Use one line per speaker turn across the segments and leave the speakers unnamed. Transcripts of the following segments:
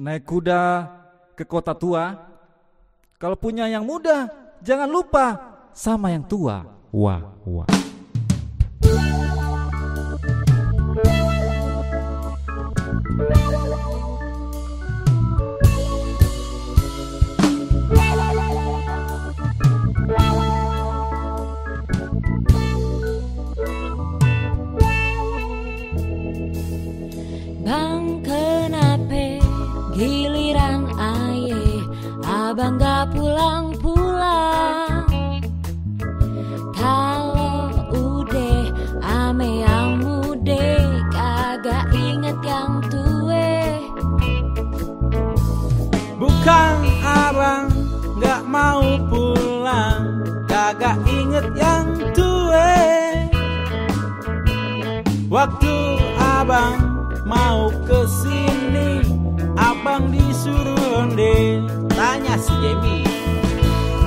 naik kuda ke kota tua. Kalau punya yang muda, jangan lupa sama yang tua. Wah, wah.
Giliran aye Abang gak pulang-pulang. Kalau udah ame yang muda Kagak inget yang tue
Bukan abang gak mau pulang Kagak inget yang tua. Waktu abang mau ke sini si Jamie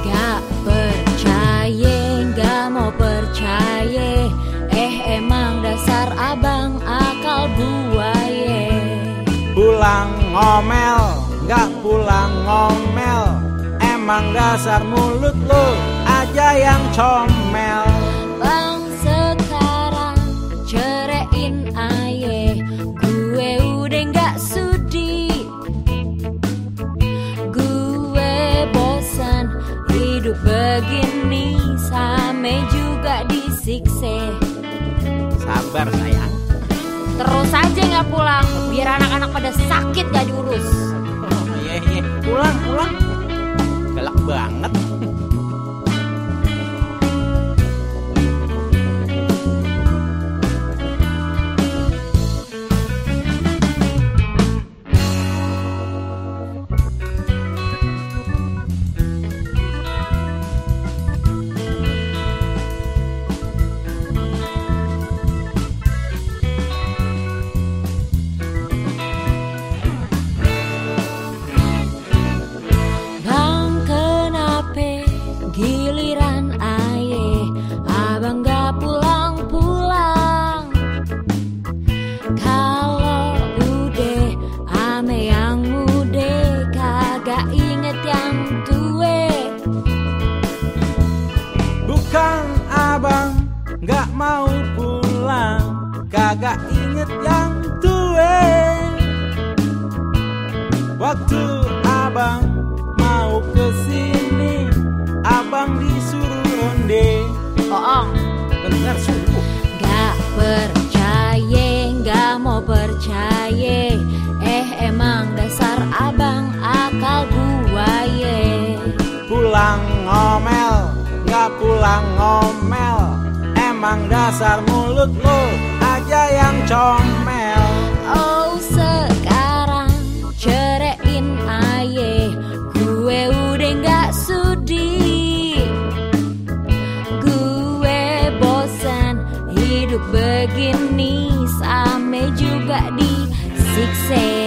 Gak percaya, gak mau percaya. Eh emang dasar abang akal buaya.
Pulang ngomel Gak pulang ngomel. Emang dasar mulut lo aja yang comel
hidup begini Same juga disikse
Sabar sayang.
Terus aja gak pulang Biar anak-anak pada sakit gak diurus.
Oh iya iya. Pulang pulang
abang gak
mau pulang. Kagak inget yang tua Waktu abang mau ke sini Abang disuruh onde
Oong
Bener sungguh pulang ngomel. Emang dasar mulut lo aja yang comel.
Oh sekarang cerein aye. Gue udah gak sudi. Gue bosan hidup begini. Same juga disiksa